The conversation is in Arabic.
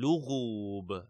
لغوب.